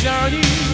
journey